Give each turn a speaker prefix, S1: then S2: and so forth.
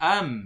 S1: um